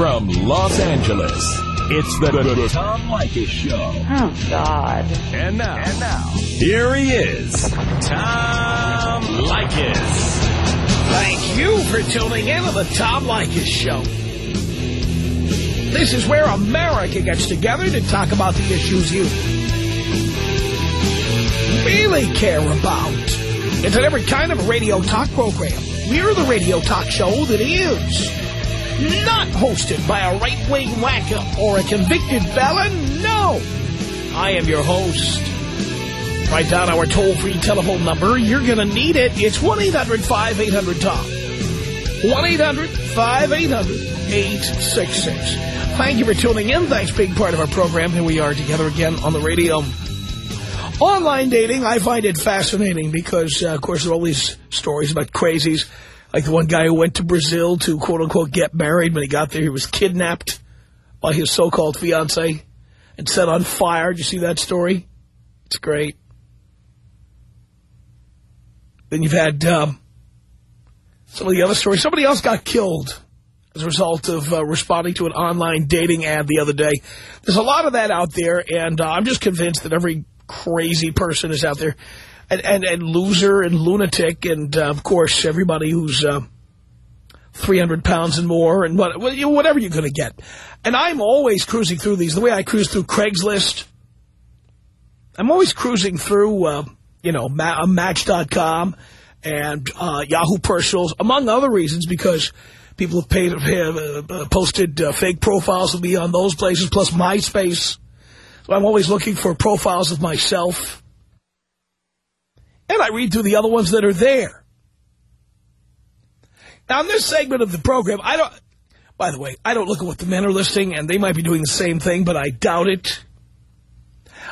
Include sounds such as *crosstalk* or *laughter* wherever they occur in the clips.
From Los Angeles, it's the, the, the Tom Leykis Show. Oh, God. And now, and now, here he is, Tom Leykis. Thank you for tuning in to the Tom Leykis Show. This is where America gets together to talk about the issues you really care about. It's an every kind of radio talk program. We're the radio talk show that is not hosted by a right-wing wacko or a convicted felon. No. I am your host. Write down our toll-free telephone number. You're going to need it. It's 1-800-5800-TOM. 1-800-5800-866. Thank you for tuning in. Thanks being part of our program. Here we are together again on the radio. Online dating, I find it fascinating because, uh, of course, there are all these stories about crazies. Like the one guy who went to Brazil to, quote-unquote, get married. When he got there, he was kidnapped by his so-called fiancée and set on fire. Did you see that story? It's great. Then you've had um, some of the other stories. Somebody else got killed as a result of uh, responding to an online dating ad the other day. There's a lot of that out there, and uh, I'm just convinced that every crazy person is out there, and, and, and loser and lunatic, and, uh, of course, everybody who's uh, 300 pounds and more, and what, whatever you're going to get. And I'm always cruising through these, the way I cruise through Craigslist. I'm always cruising through, uh, you know, ma Match.com and uh, Yahoo Personals, among other reasons, because people have paid, uh, posted uh, fake profiles of me on those places, plus MySpace. So I'm always looking for profiles of myself. And I read through the other ones that are there. Now, in this segment of the program, I don't, by the way, I don't look at what the men are listing, and they might be doing the same thing, but I doubt it.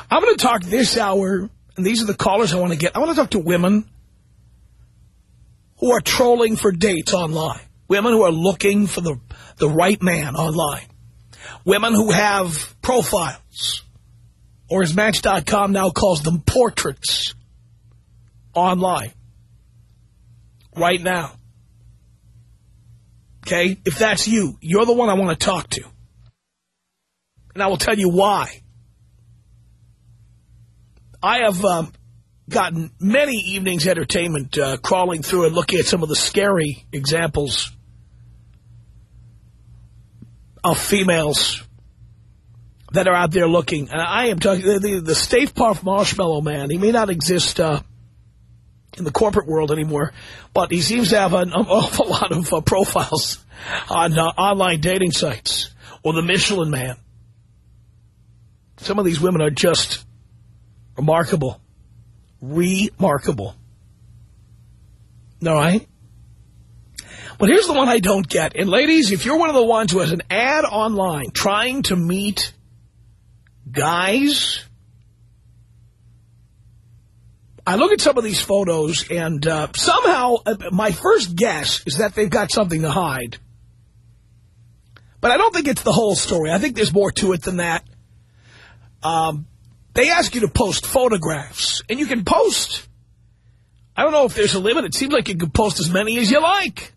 I'm going to talk this hour, and these are the callers I want to get. I want to talk to women who are trolling for dates online. Women who are looking for the, the right man online. Women who have profiles, or as Match.com now calls them, portraits, online. Right now. Okay? If that's you, you're the one I want to talk to. And I will tell you why. I have um, gotten many evenings entertainment uh, crawling through and looking at some of the scary examples of females that are out there looking. And I am talking, the, the, the Stay Puft Marshmallow Man, he may not exist uh, in the corporate world anymore, but he seems to have an *laughs* awful lot of uh, profiles on uh, online dating sites. Or the Michelin Man. Some of these women are just remarkable. Remarkable. All right? But here's the one I don't get. And ladies, if you're one of the ones who has an ad online trying to meet guys, I look at some of these photos and uh, somehow uh, my first guess is that they've got something to hide. But I don't think it's the whole story. I think there's more to it than that. Um, they ask you to post photographs, and you can post. I don't know if there's a limit. It seems like you can post as many as you like.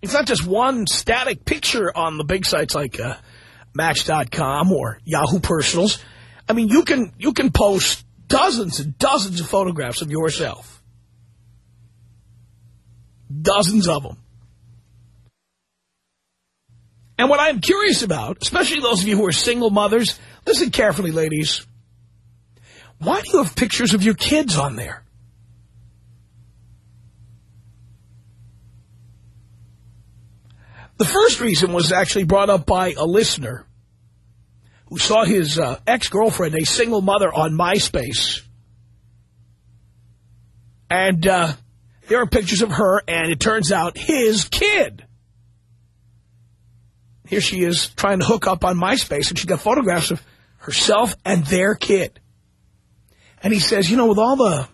It's not just one static picture on the big sites like uh, Match.com or Yahoo Personals. I mean, you can you can post dozens and dozens of photographs of yourself. Dozens of them. And what I'm curious about, especially those of you who are single mothers, listen carefully, ladies. Why do you have pictures of your kids on there? The first reason was actually brought up by a listener who saw his uh, ex-girlfriend, a single mother, on MySpace. And uh, there are pictures of her, and it turns out his kid. Here she is trying to hook up on MySpace, and she got photographs of herself and their kid. And he says, you know, with all the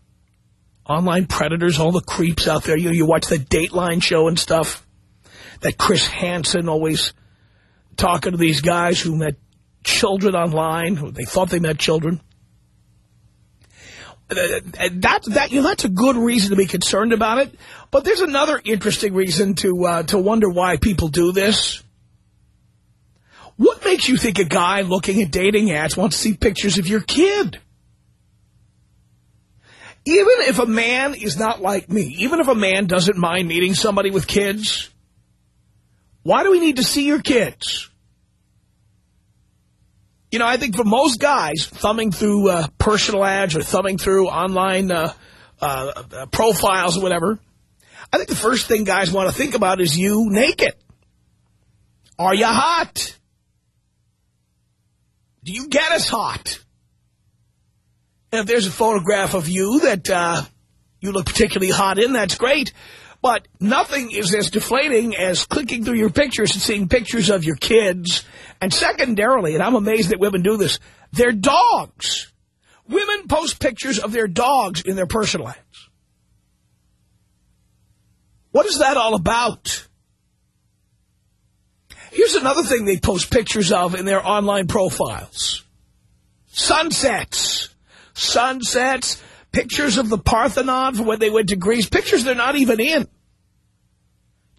online predators, all the creeps out there, you you watch the Dateline show and stuff, that Chris Hansen always talking to these guys who met children online, who they thought they met children. That, that, you know, that's a good reason to be concerned about it. But there's another interesting reason to uh, to wonder why people do this. What makes you think a guy looking at dating ads wants to see pictures of your kid? Even if a man is not like me, even if a man doesn't mind meeting somebody with kids, why do we need to see your kids? You know, I think for most guys, thumbing through uh, personal ads or thumbing through online uh, uh, profiles or whatever, I think the first thing guys want to think about is you naked. Are you hot? Do you get us hot? And if there's a photograph of you that uh, you look particularly hot in, that's great. But nothing is as deflating as clicking through your pictures and seeing pictures of your kids. And secondarily, and I'm amazed that women do this, their dogs. Women post pictures of their dogs in their personal ads. What is that all about? Here's another thing they post pictures of in their online profiles. Sunsets. Sunsets. Pictures of the Parthenon from when they went to Greece. Pictures they're not even in.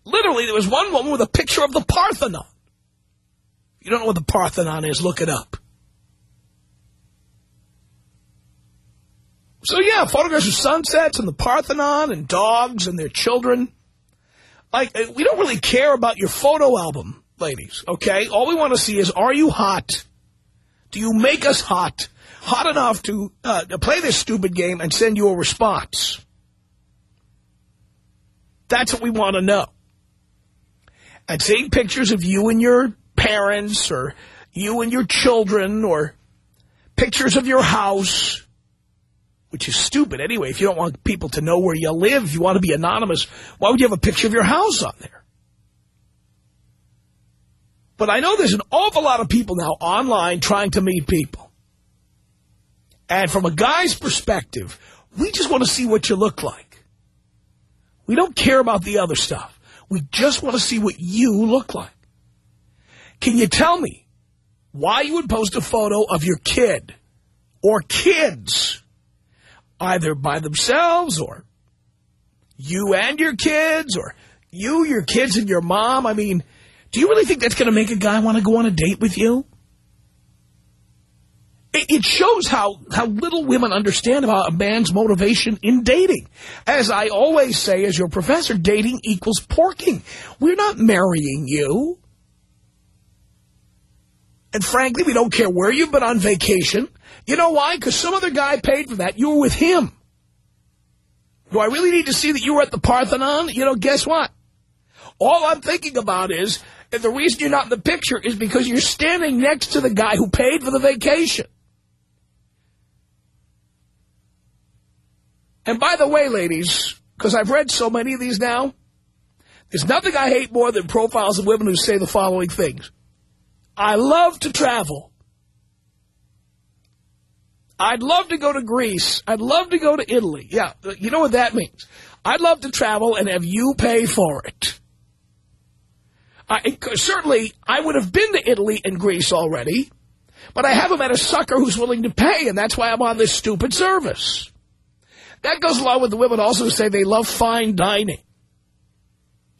Literally, there was one woman with a picture of the Parthenon. If you don't know what the Parthenon is, look it up. So, yeah, photographs of sunsets and the Parthenon and dogs and their children. Like, uh, we don't really care about your photo album, ladies, okay? All we want to see is, are you hot? Do you make us hot? Hot enough to, uh, play this stupid game and send you a response? That's what we want to know. And seeing pictures of you and your parents or you and your children or pictures of your house which is stupid anyway. If you don't want people to know where you live, if you want to be anonymous, why would you have a picture of your house on there? But I know there's an awful lot of people now online trying to meet people. And from a guy's perspective, we just want to see what you look like. We don't care about the other stuff. We just want to see what you look like. Can you tell me why you would post a photo of your kid or kids either by themselves or you and your kids or you, your kids, and your mom. I mean, do you really think that's going to make a guy want to go on a date with you? It shows how, how little women understand about a man's motivation in dating. As I always say as your professor, dating equals porking. We're not marrying you. And frankly, we don't care where you've been on vacation. You know why? Because some other guy paid for that. You were with him. Do I really need to see that you were at the Parthenon? You know, guess what? All I'm thinking about is, the reason you're not in the picture is because you're standing next to the guy who paid for the vacation. And by the way, ladies, because I've read so many of these now, there's nothing I hate more than profiles of women who say the following things. I love to travel. I'd love to go to Greece. I'd love to go to Italy. Yeah, you know what that means. I'd love to travel and have you pay for it. I, certainly, I would have been to Italy and Greece already, but I haven't met a sucker who's willing to pay, and that's why I'm on this stupid service. That goes along with the women also who say they love fine dining.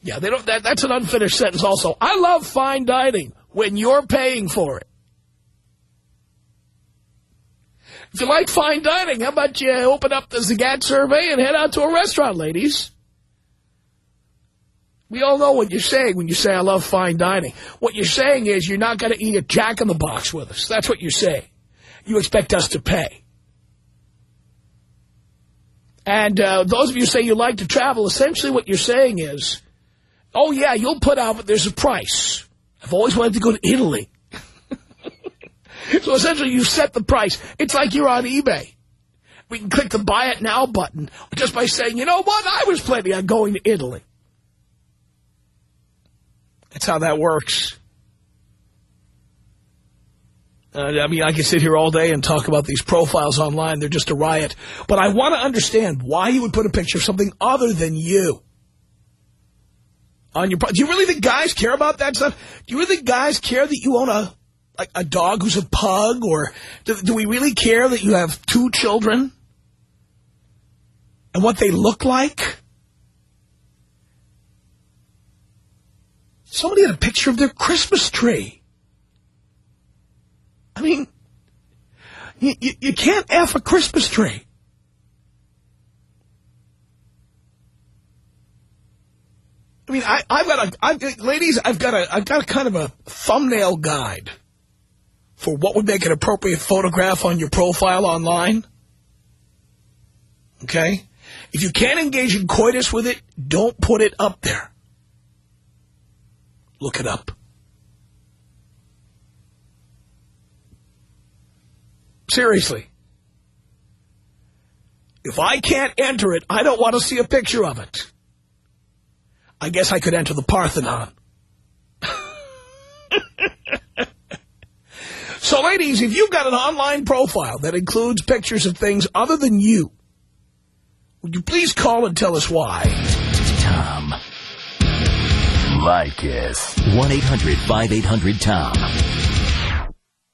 Yeah, they don't. That, that's an unfinished sentence also. I love fine dining when you're paying for it. If you like fine dining, how about you open up the Zagat survey and head out to a restaurant, ladies? We all know what you're saying when you say, I love fine dining. What you're saying is you're not going to eat a Jack-in-the-Box with us. That's what you're saying. You expect us to pay. And uh, those of you say you like to travel, essentially what you're saying is, oh, yeah, you'll put out, but there's a price. I've always wanted to go to Italy. *laughs* So essentially you set the price. It's like you're on eBay. We can click the buy it now button just by saying, you know what, I was planning on going to Italy. That's how that works. Uh, I mean, I can sit here all day and talk about these profiles online. They're just a riot. But I want to understand why you would put a picture of something other than you on your... Do you really think guys care about that stuff? Do you really think guys care that you own a like a dog who's a pug? Or do, do we really care that you have two children? And what they look like? Somebody had a picture of their Christmas tree. You, you, you can't F a Christmas tree. I mean, I, I've got a, I've, ladies, I've got a, I've got a kind of a thumbnail guide for what would make an appropriate photograph on your profile online. Okay? If you can't engage in coitus with it, don't put it up there. Look it up. Seriously. If I can't enter it, I don't want to see a picture of it. I guess I could enter the Parthenon. *laughs* so, ladies, if you've got an online profile that includes pictures of things other than you, would you please call and tell us why? Tom. Leykis. 1-800-5800-TOM.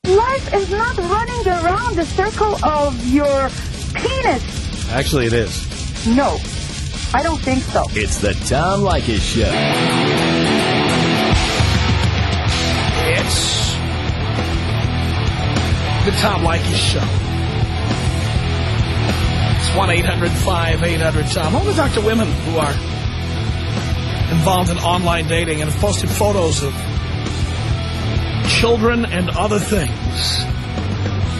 Life is not running around the circle of your penis. Actually, it is. No, I don't think so. It's the Tom Leykis Show. It's the Tom Leykis Show. It's 1-800-5800-TOM. I want to talk to women who are involved in online dating and have posted photos of children and other things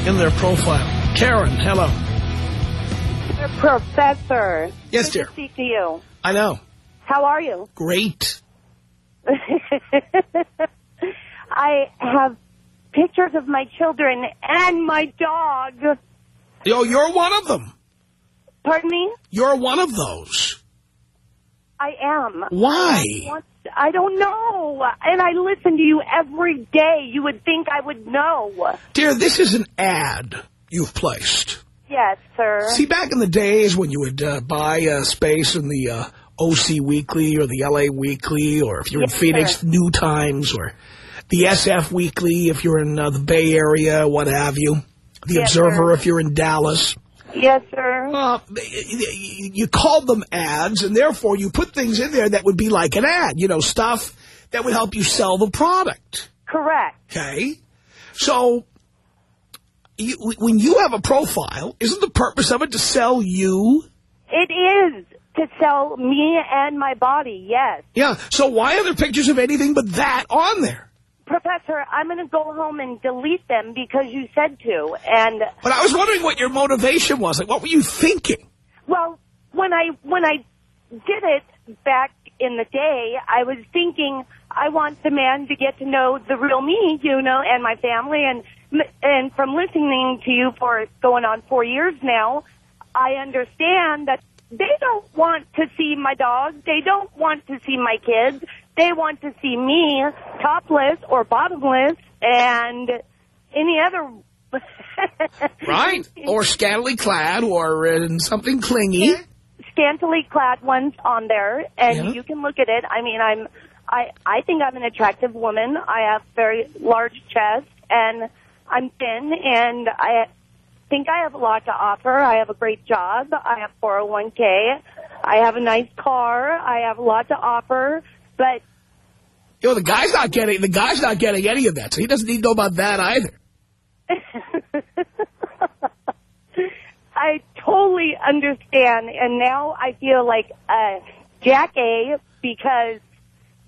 in their profile. Karen, hello. Professor. Yes, Good dear. to speak to you. I know. How are you? Great. *laughs* I have pictures of my children and my dog. Yo, you're one of them. Pardon me? You're one of those. I am. Why? What- I don't know. And I listen to you every day. You would think I would know. Dear, this is an ad you've placed. Yes, sir. See, back in the days when you would uh, buy uh, space in the uh, OC Weekly or the LA Weekly, or if you're in Phoenix, sir. New Times, or the SF Weekly if you're in uh, the Bay Area, what have you. The Yes, Observer sir. if you're in Dallas. Yes, sir. Uh, you called them ads, and therefore you put things in there that would be like an ad, you know, stuff that would help you sell the product. Correct. Okay? So, you, when you have a profile, isn't the purpose of it to sell you? It is to sell me and my body, yes. Yeah, so why are there pictures of anything but that on there? Professor, I'm going to go home and delete them because you said to. And, But I was wondering what your motivation was. Like, what were you thinking? well, when I, when I did it back in the day, I was thinking I want the man to get to know the real me, you know, and my family. And, and from listening to you for going on four years now, I understand that they don't want to see my dog. They don't want to see my kids. They want to see me topless or bottomless and any other. *laughs* Right. Or scantily clad or in something clingy. scantily clad ones on there, and Yeah. you can look at it. I mean, I'm, I, I think I'm an attractive woman. I have very large chest, and I'm thin, and I think I have a lot to offer. I have a great job. I have 401k. I have a nice car. I have a lot to offer, but You know, the guy's not getting, the guy's not getting any of that, so he doesn't need to know about that either. *laughs* I totally understand, and now I feel like a Jack A because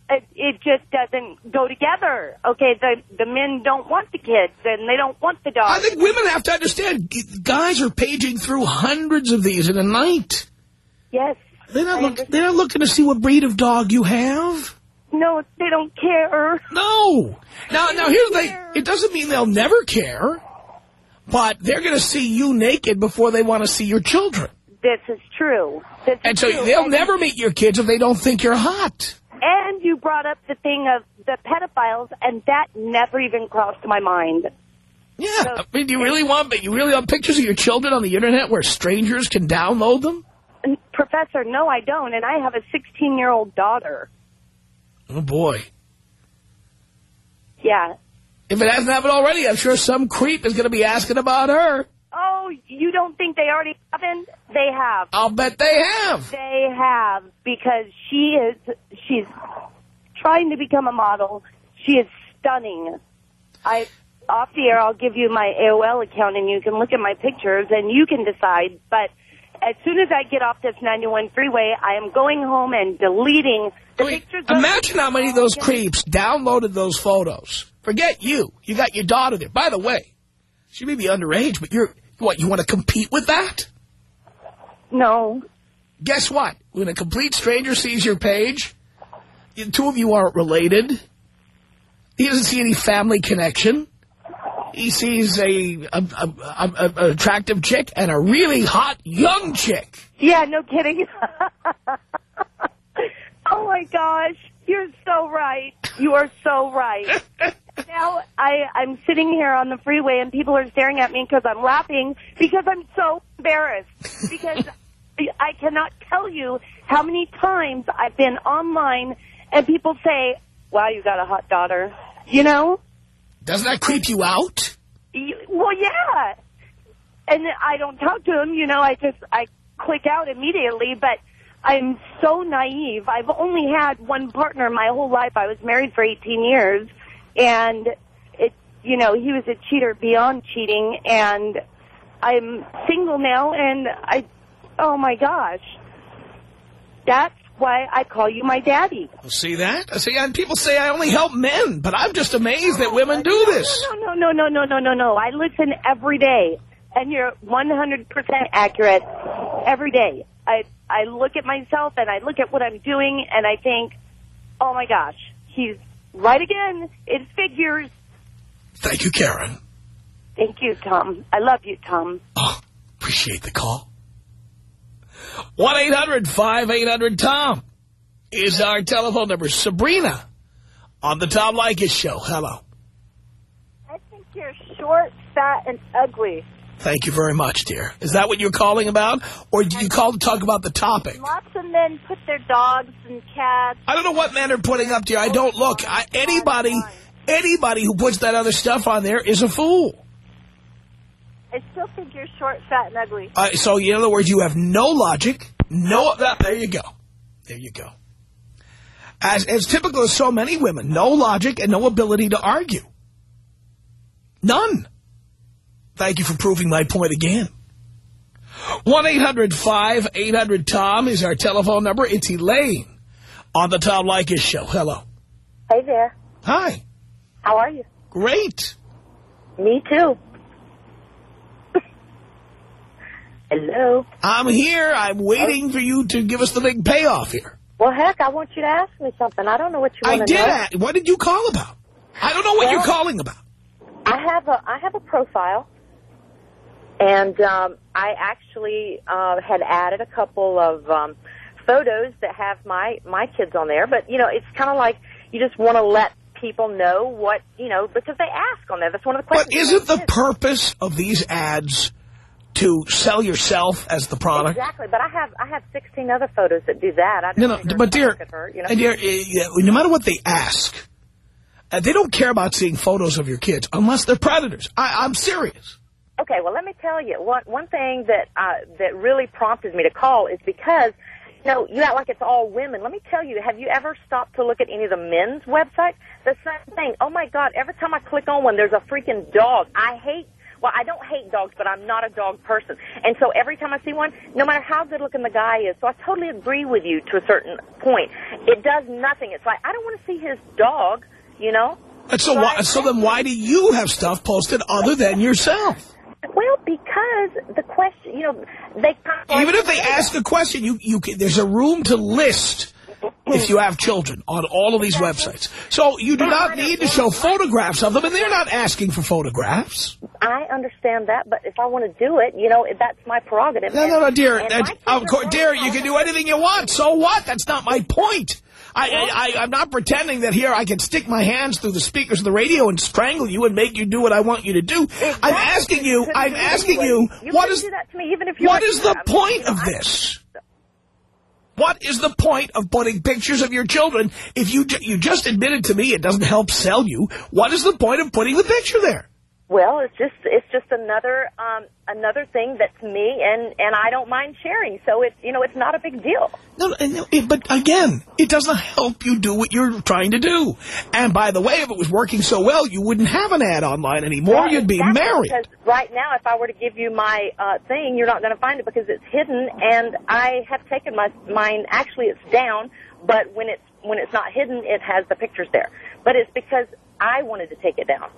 it, it just doesn't go together. Okay, the the men don't want the kids, and they don't want the dog. I think women have to understand, guys are paging through hundreds of these in a night. yes. They're not, look, they're not looking to see what breed of dog you have. No, they don't care. No. Now, now here's the thing. It doesn't mean they'll never care, but they're going to see you naked before they want to see your children. This is true. This is And so true. they'll And- never meet your kids if they don't think you're hot. And you brought up the thing of the pedophiles, and that never even crossed my mind. Yeah. So- I mean, do you really want, but you really want pictures of your children on the internet where strangers can download them? Professor, no, I don't, and I have a 16-year-old daughter. Oh, boy. Yeah. If it hasn't happened already, I'm sure some creep is going to be asking about her. Oh, you don't think they already happened? They have. I'll bet they have. They have because she is she's trying to become a model. She is stunning. I off the air, I'll give you my AOL account and you can look at my pictures and you can decide. But as soon as I get off this 91 freeway, I am going home and deleting the pictures. imagine how many of those creeps downloaded those photos. Forget you. You got your daughter there. By the way, she may be underage, but you're, what, you want to compete with that? No. Guess what? When a complete stranger sees your page, the two of you aren't related. He doesn't see any family connection. He sees a, a, a, a, attractive chick and a really hot young chick. Yeah, no kidding. *laughs* oh my gosh, you're so right. You are so right. *laughs* now I I'm sitting here on the freeway and people are staring at me because I'm laughing because I'm so embarrassed because *laughs* I cannot tell you how many times I've been online and people say, "Wow, you got a hot daughter," you know. Doesn't that creep you out? Well, yeah. And I don't talk to him, you know, I just, I click out immediately, but I'm so naive. I've only had one partner my whole life. I was married for 18 years, and it, you know, he was a cheater beyond cheating, and I'm single now, and I, oh my gosh. That's why I call you my daddy. See that? See, and people say I only help men, but I'm just amazed that women do this. No, no, no, no, no, no, no, no. I listen every day, and you're 100% accurate every day. I I look at myself and I look at what I'm doing, and I think, oh my gosh, he's right again. It figures. Thank you, Karen. Thank you, Tom. I love you, Tom. Oh, appreciate the call. 1-800-5800-TOM is our telephone number. Sabrina on the Tom Leykis Show. Hello. I think you're short, fat, and ugly. Thank you very much, dear. Is that what you're calling about? Or did you call to talk about the topic? Lots of men put their dogs and cats. I don't know what men are putting up, dear. I don't look. I, anybody, anybody who puts that other stuff on there is a fool. I still think you're short, fat, and ugly. Uh, so, in other words, you have no logic. No, that, there you go. There you go. As, as typical of so many women, no logic and no ability to argue. None. Thank you for proving my point again. 1-800-5800-TOM is our telephone number. It's Elaine on the Tom Leykis Show. Hello. Hey there. Hi. How are you? Great. Me too. Hello. I'm here. I'm waiting for you to give us the big payoff here. Well, heck, I want you to ask me something. I don't know what you I want to did. know. a- What did you call about? I don't know what Well- you're calling about. I have a I have a profile, and um, I actually uh, had added a couple of um, photos that have my my kids on there. But you know, it's kind of like you just want to let people know what you know because they ask on there. That's one of the questions. But isn't the purpose of these ads to sell yourself as the product? Exactly, but I have I have 16 other photos that do that. I No, no, but dear, look at her, you know. and dear, eh, no matter what they ask, uh, they don't care about seeing photos of your kids unless they're predators. I, I'm serious. Okay, well, let me tell you one one thing that uh, that really prompted me to call is because you know you act like it's all women. Let me tell you, have you ever stopped to look at any of the men's websites? The same thing. Oh my God! Every time I click on one, there's a freaking dog. I hate. Well, I don't hate dogs, but I'm not a dog person. And so every time I see one, no matter how good looking the guy is, so I totally agree with you to a certain point. It does nothing. It's like I don't want to see his dog. You know. And so, why, so then why do you have stuff posted other than yourself? Well, because the question, you know, they Even if they ask a question, you, you can, there's a room to list if you have children on all of these websites. So you do not need to show photographs of them, and they're not asking for photographs. I understand that, but if I want to do it, you know, that's my prerogative. No, no, no, dear. Uh, of course, dear, you can do anything you want. So what? That's not my point. I, I, I, I'm not pretending that here I can stick my hands through the speakers of the radio and strangle you and make you do what I want you to do. I'm asking you, I'm asking you, You what couldn't do that to me, even if you what is the point of this? What is the point of putting pictures of your children? If you you just admitted to me it doesn't help sell you, what is the point of putting the picture there? Well, it's just it's just another um, another thing that's me, and and I don't mind sharing. So it's you know it's not a big deal. No, no, but again, it doesn't help you do what you're trying to do. And by the way, if it was working so well, you wouldn't have an ad online anymore. You'd be exactly, married. Because right now, if I were to give you my uh, thing, you're not going to find it because it's hidden, and I have taken my mine. Actually, it's down, but when it's when it's not hidden, it has the pictures there. But it's because I wanted to take it down.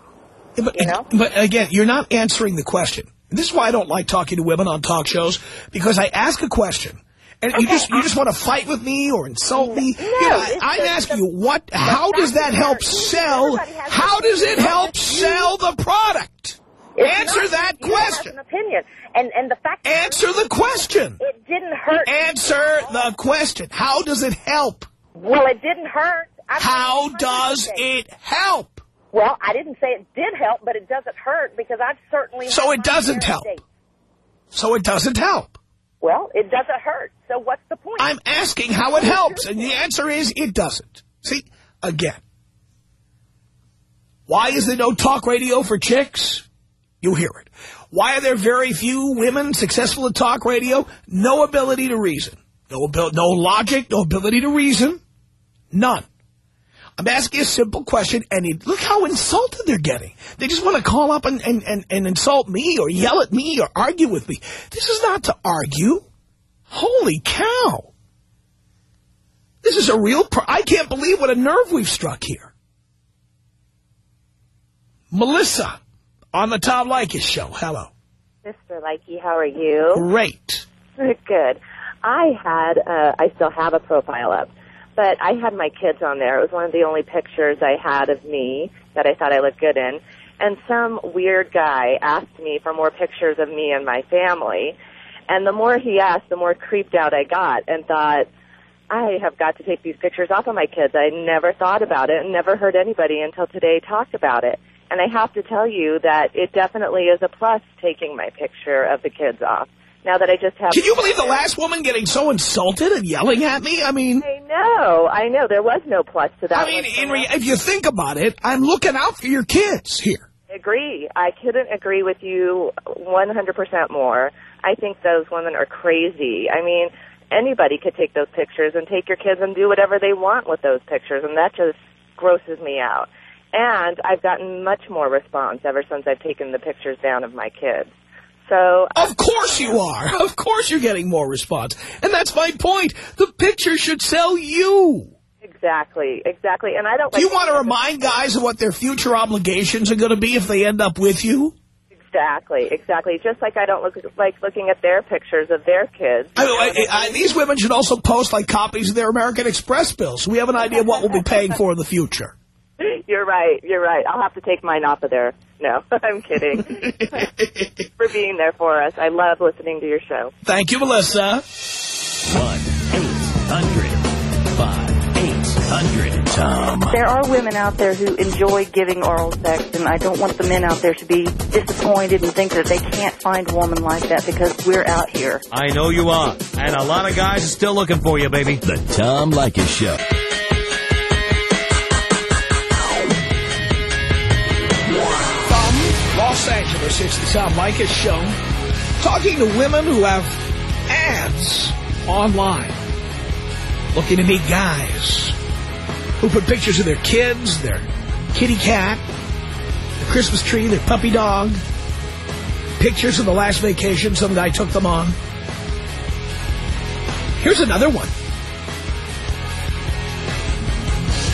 But, you know? but again, you're not answering the question. This is why I don't like talking to women on talk shows, because I ask a question, and you just you just want to fight with me or insult me. No, You know, I'm the- asking the- you, what? How does that help sell? How does it help sell the product? It's Answer not- that question. an opinion, and and the fact Answer the question. it didn't hurt. Answer the question. How does it help? well, it didn't hurt. I How does it help? Well, I didn't say it did help, but it doesn't hurt because I've certainly. So it doesn't help. dates. So it doesn't help. Well, it doesn't hurt. So what's the point? I'm asking how it helps, and the answer is it doesn't. See, again, why is there no talk radio for chicks? You hear it. Why are there very few women successful at talk radio? No ability to reason. No, no logic, no ability to reason. None. I'm asking a simple question, and it, look how insulted they're getting. They just want to call up and, and, and, and insult me or yell at me or argue with me. This is not to argue. Holy cow. This is a real... Pro I can't believe what a nerve we've struck here. Melissa, on the Tom Leykis show. Hello. Mr. Likey, how are you? Great. *laughs* Good. I had, uh, I still have a profile up, but I had my kids on there. It was one of the only pictures I had of me that I thought I looked good in. And some weird guy asked me for more pictures of me and my family. And the more he asked, the more creeped out I got and thought, I have got to take these pictures off of my kids. I never thought about it and never heard anybody until today talk about it. And I have to tell you that it definitely is a plus taking my picture of the kids off. Now that I just have... Can you believe the last woman getting so insulted and yelling at me? I mean, I know, I know. There was no plus to that. I mean, if you think about it, I'm looking out for your kids here. agree. I couldn't agree with you 100% more. I think those women are crazy. I mean, anybody could take those pictures and take your kids and do whatever they want with those pictures, and that just grosses me out. And I've gotten much more response ever since I've taken the pictures down of my kids. So uh, Of course you are. *laughs* Of course you're getting more response. And that's my point. The picture should sell you. exactly, exactly. And I don't. Do you want to remind guys of what their future obligations are going to be if they end up with you? Exactly, exactly. Just like I don't look like looking at their pictures of their kids. I, I, I, these women should also post like copies of their American Express bills so we have an idea of what we'll be paying for in the future. *laughs* You're right. You're right. I'll have to take mine off of there. No, *laughs* I'm kidding. *laughs* for being there for us. I love listening to your show. Thank you, Melissa. 1-800-5800-TOM. There are women out there who enjoy giving oral sex, and I don't want the men out there to be disappointed and think that they can't find a woman like that because we're out here. I know you are. And a lot of guys are still looking for you, baby. The Tom Leykis Show. Los Angeles, it's the Tom Leykis Show. Talking to women who have ads online. Looking to meet guys who put pictures of their kids, their kitty cat, the Christmas tree, their puppy dog, pictures of the last vacation some guy took them on. Here's another one.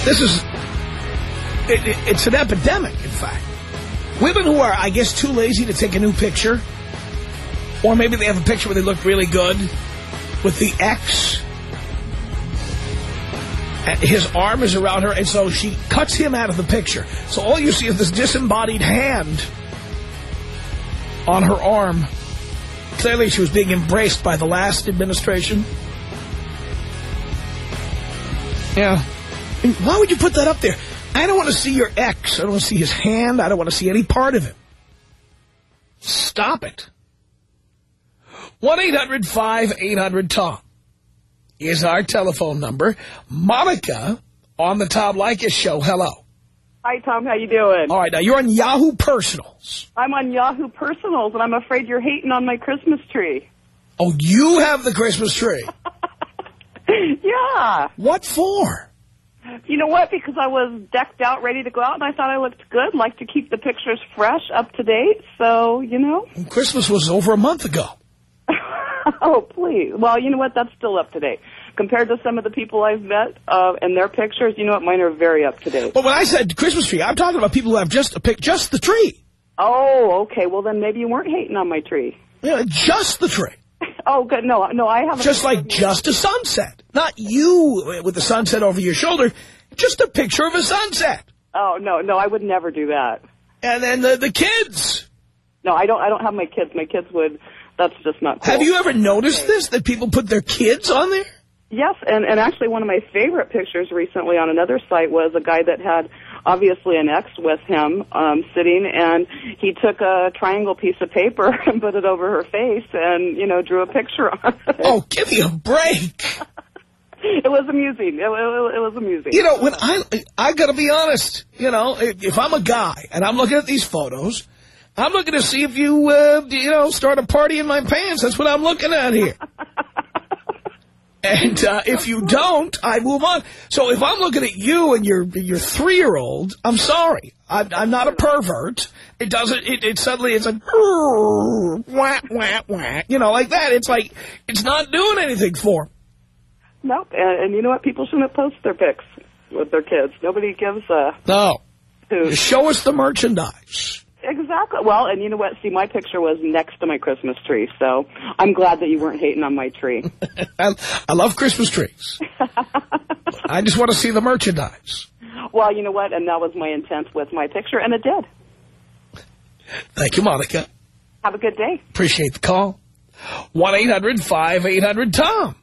This is, it, it, it's an epidemic, in fact. Women who are, I guess, too lazy to take a new picture, or maybe they have a picture where they look really good with the ex. His arm is around her, and so she cuts him out of the picture. So all you see is this disembodied hand on her arm. Clearly she was being embraced by the last administration. Yeah. Why would you put that up there? I don't want to see your ex. I don't want to see his hand. I don't want to see any part of him. Stop it. 1-800-5800-TOM is our telephone number. Monica on the Tom Leykis show. Hello. Hi, Tom. How you doing? All right, now you're on Yahoo Personals. I'm on Yahoo Personals, and I'm afraid you're hating on my Christmas tree. Oh, you have the Christmas tree. *laughs* yeah. What for? You know what? Because I was decked out, ready to go out, and I thought I looked good. Like to keep the pictures fresh, up to date. So, you know. Christmas was over a month ago. *laughs* oh, please. Well, you know what? That's still up to date. Compared to some of the people I've met uh, and their pictures, you know what? Mine are very up to date. But when I said Christmas tree, I'm talking about people who have just a pic, just the tree. Oh, okay. Well, then maybe you weren't hating on my tree. Yeah, just the tree. *laughs* Oh, good. No, no, I haven't. Just like just a sunset. Not you with the sunset over your shoulder. Just a picture of a sunset. Oh, no, no, I would never do that. And then the, the kids. No, I don't, I don't have my kids. My kids would, that's just not cool. Have you ever noticed this, that people put their kids on there? Yes, and, and actually one of my favorite pictures recently on another site was a guy that had obviously an ex with him um, sitting, and he took a triangle piece of paper *laughs* and put it over her face and, you know, drew a picture on it. Oh, give me a break. it was amusing. It, it, it was amusing. You know, when I, I got to be honest, you know, if, if I'm a guy and I'm looking at these photos, I'm looking to see if you, uh, you know, start a party in my pants. That's what I'm looking at here. *laughs* And uh, if you don't, I move on. So if I'm looking at you and your your three year old, I'm sorry. I'm, I'm not a pervert. It doesn't. It, it suddenly it's like wah wah wah. You know, like that. It's like it's not doing anything for. Nope. And, and you know what? People shouldn't post their pics with their kids. Nobody gives a No. hoot. Show us the merchandise. Exactly. Well, and you know what? See, my picture was next to my Christmas tree, so I'm glad that you weren't hating on my tree. *laughs* I, I love Christmas trees. I just want to see the merchandise. well, you know what? And that was my intent with my picture, and it did. Thank you, Monica. Have a good day. Appreciate the call. 1-800-5800-TOM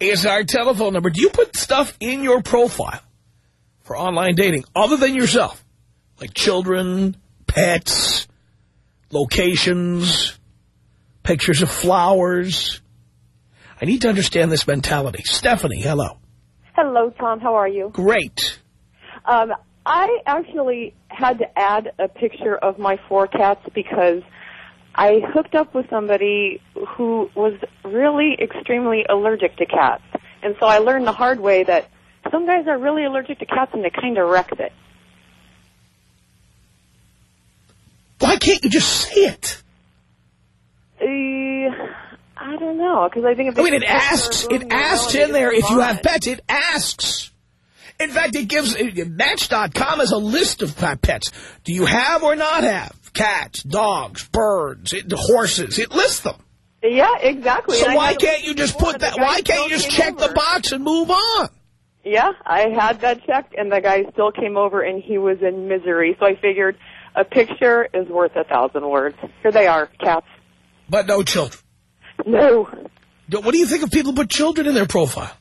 is our telephone number. Do you put stuff in your profile for online dating other than yourself? Like children, pets, locations, pictures of flowers? I need to understand this mentality. Stephanie, hello. Hello, Tom. How are you? Great. Um, I actually had to add a picture of my four cats because I hooked up with somebody who was really extremely allergic to cats. And so I learned the hard way that some guys are really allergic to cats and they kind of wrecks it. Why can't you just say it? Uh, I don't know, because I think I mean, it it's a picture asks, it asks in there if you have pets. It asks. In fact, it gives, Match.com has a list of pets. Do you have or not have? Cats, dogs, birds, it, horses. It lists them. Yeah, exactly. So And why can't you just put that, why can't you just check the box and move on? Yeah, I had that checked, and the guy still came over, and he was in misery. So I figured a picture is worth a thousand words. Here they are, cats. But no children. No, What do you think of people who put children in their profile?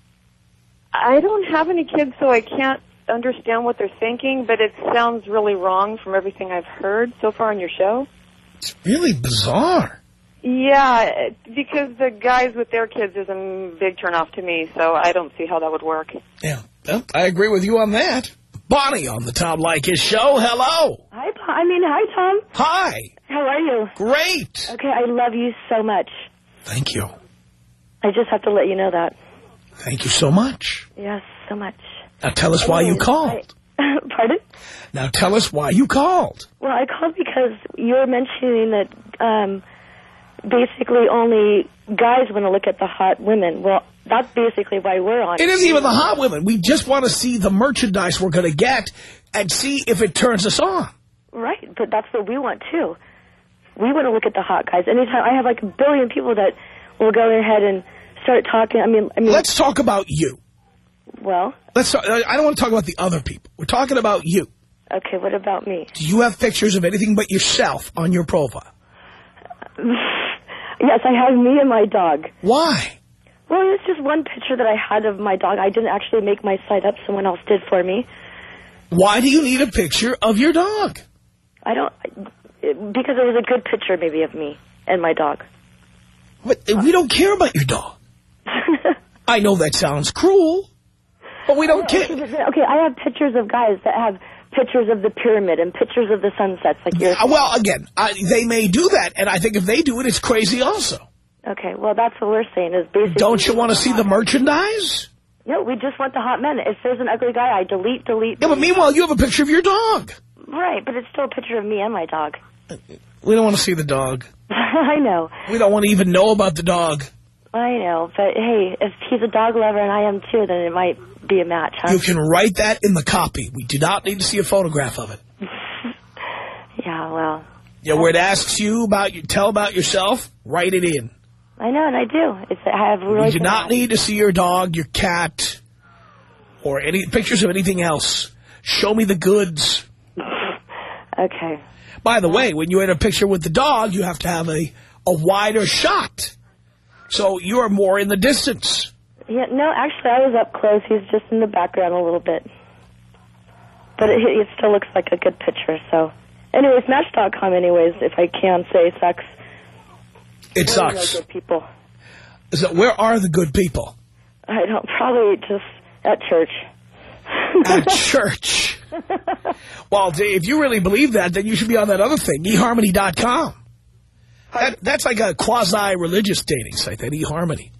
I don't have any kids, so I can't understand what they're thinking, but it sounds really wrong from everything I've heard so far on your show. It's really bizarre. Yeah, because the guys with their kids is a big turnoff to me, so I don't see how that would work. Yeah, well, I agree with you on that. Bonnie on the Tom Leykis show. Hello. Hi, I mean, hi, Tom. Hi. How are you? Great. Okay, I love you so much. Thank you. I just have to let you know that. Thank you so much. Yes, so much. Now tell us why you called. I- *laughs* Pardon? Now tell us why you called. Well, I called because you were mentioning that um, basically only guys want to look at the hot women. Well, that's basically why we're on. It isn't even the hot women. We just want to see the merchandise we're going to get and see if it turns us on. Right, but that's what we want too. We want to look at the hot guys. Anytime I have like a billion people that will go ahead and start talking. I mean, I mean, Let's talk about you. well, Let's. Talk, I don't want to talk about the other people. We're talking about you. okay. What about me? Do you have pictures of anything but yourself on your profile? *laughs* yes, I have me and my dog. Why? Well, it's just one picture that I had of my dog. I didn't actually make my site up. Someone else did for me. Why do you need a picture of your dog? I don't because it was a good picture, maybe of me and my dog. But we don't care about your dog. *laughs* I know that sounds cruel, but we don't care. Okay, I have pictures of guys that have pictures of the pyramid and pictures of the sunsets like you're Uh, Well, again, I, they may do that, and I think if they do it, it's crazy also. Okay, well that's what we're saying is basically Don't you want to see the merchandise? No, we just want the hot men. If there's an ugly guy, I delete, delete. Yeah, but meanwhile, you have a picture of your dog. Right, but it's still a picture of me and my dog. We don't want to see the dog. *laughs* I know. We don't want to even know about the dog. I know, but hey, if he's a dog lover and I am too, then it might be a match, huh? You can write that in the copy. We do not need to see a photograph of it. *laughs* Yeah, well, Yeah, where it asks you about you, tell about yourself, write it in. I know, and I do. It's I have really. We do not need to see your dog, your cat, or any pictures of anything else. Show me the goods. *laughs* Okay. By the way, when you in a picture with the dog, you have to have a, a wider shot. So you're more in the distance. Yeah, no, actually, I was up close. He's just in the background a little bit, but it, it still looks like a good picture. So, anyways, Match.com. Anyways, if I can say, sucks. It Where are sucks. the good people. So where are the good people? I don't probably just at church. At *laughs* church. Well, if you really believe that, then you should be on that other thing, eHarmony.com. That, that's like a quasi-religious dating site, that eHarmony.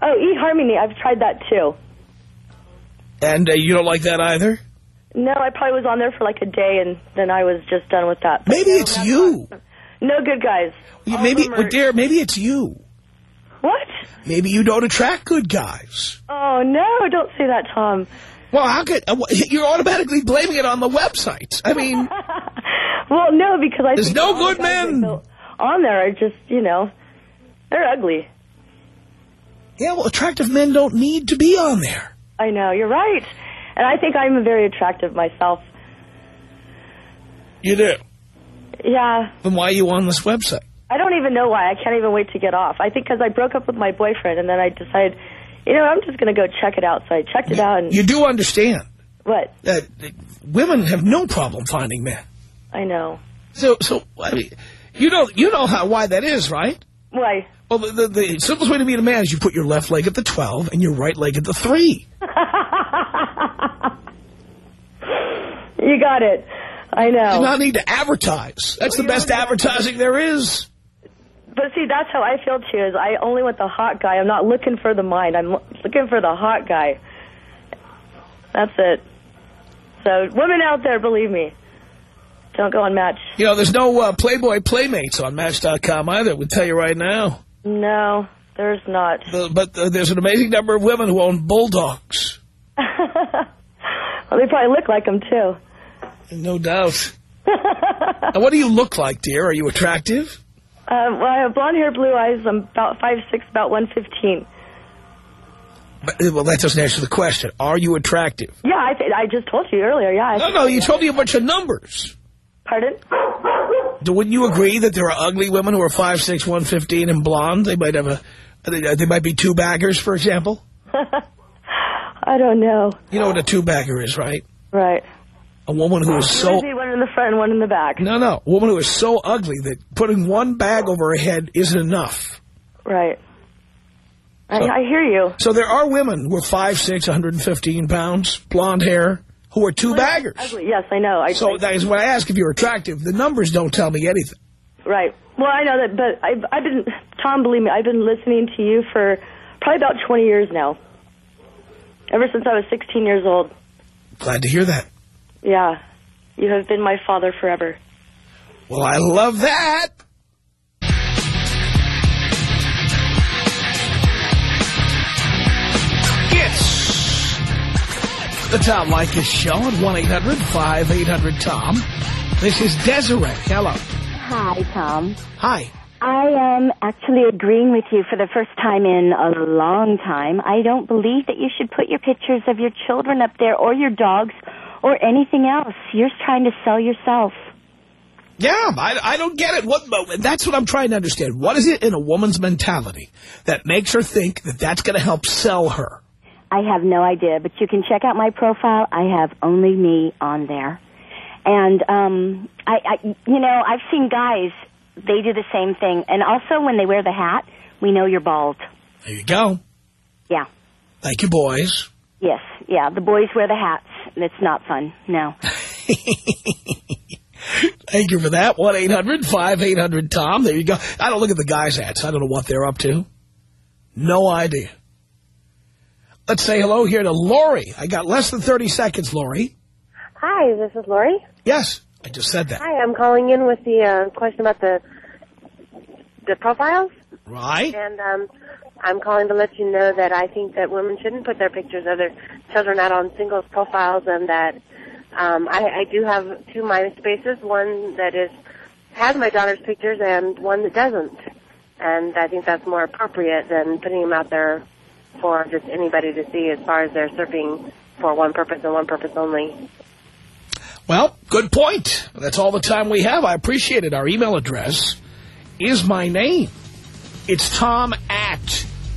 Oh, eHarmony. I've tried that too. And uh, you don't like that either? No, I probably was on there for like a day, and then I was just done with that. But Maybe it's you. not- No good guys. All Maybe, are- dear, maybe it's you. What? Maybe you don't attract good guys. Oh no! Don't say that, Tom. Well, how could uh, *laughs* you're automatically blaming it on the website? I mean, *laughs* Well, no, because I There's think no all the good men. on there are just you know they're ugly. yeah, well, attractive men don't need to be on there. I know you're right, and I think I'm very attractive myself. You do. Yeah, Then why are you on this website? I don't even know why. I can't even wait to get off. I think because I broke up with my boyfriend, and then I decided, you know, I'm just going to go check it out. So I checked it out, and You do understand what? that women have no problem finding men. I know. So, so I mean, you know, you know how why that is, right? Why? Well, the, the, the simplest way to meet a man is you put your left leg at the 12 and your right leg at the 3. *laughs* You got it. I know. do not need to advertise. That's the best advertising there is. But see, that's how I feel too. Is I only want the hot guy. I'm not looking for the mind. I'm looking for the hot guy. That's it. So, women out there, believe me, don't go on Match. You know, there's no uh, Playboy Playmates on Match.com either, we'll tell you right now. No, there's not. The- but uh, there's an amazing number of women who own bulldogs. *laughs* Well, they probably look like them too. No doubt. now, what do you look like, dear? Are you attractive? Um, well, I have blonde hair, blue eyes. I'm about five six, about one fifteen. But, uh, well, that doesn't answer the question. Are you attractive? Yeah, I I just told you earlier. Yeah. I No, no, you told me a bunch of numbers. Pardon? Wouldn't you agree that there are ugly women who are 5'6", 115 and blonde? They might have a, they, they might be two baggers, for example. *laughs* I don't know. You know what a two bagger is, right? Right. A woman who is so one in the front and one in the back. no, no, a woman who is so ugly that putting one bag over her head isn't enough. Right. I, So- I hear you. So there are women who are 5'6", 115 pounds, blonde hair, who are two baggers. Ugly. Yes, I know. I, So that is when I ask if you're attractive. The numbers don't tell me anything. Right. Well, I know that, but I've, I've been, Tom, believe me, I've been listening to you for probably about 20 years now. Ever since I was 16 years old. Glad to hear that. Yeah. You have been my father forever. Well, I love that. It's the Tom Leykis Show at 1-800-5800-TOM. This is Desiree. Hello. Hi, Tom. Hi. I am actually agreeing with you for the first time in a long time. I don't believe that you should put your pictures of your children up there or your dogs or anything else. You're trying to sell yourself. Yeah, I, I don't get it. What That's what I'm trying to understand. What is it in a woman's mentality that makes her think that that's going to help sell her? I have no idea, but you can check out my profile. I have only me on there. And um I, I you know, I've seen guys they do the same thing. And also when they wear the hat, we know you're bald. There you go. Yeah. Thank you, boys. Yes, yeah. The boys wear the hats. It's not fun. No. *laughs* Thank you for that. 1-800-5800-TOM. There you go. I don't look at the guys' ads. I don't know what they're up to. No idea. Let's say hello here to Lori. I got less than 30 seconds, Lori. Hi, this is Lori. Yes, I just said that. Hi, I'm calling in with the uh, question about the the profiles. Right. And um, I'm calling to let you know that I think that women shouldn't put their pictures of their children out on singles profiles, and that um, I, I do have two MySpaces, one that is has my daughter's pictures and one that doesn't. And I think that's more appropriate than putting them out there for just anybody to see as far as they're surfing for one purpose and one purpose only. Well, good point. That's all the time we have. I appreciate it. Our email address is my name. It's tom at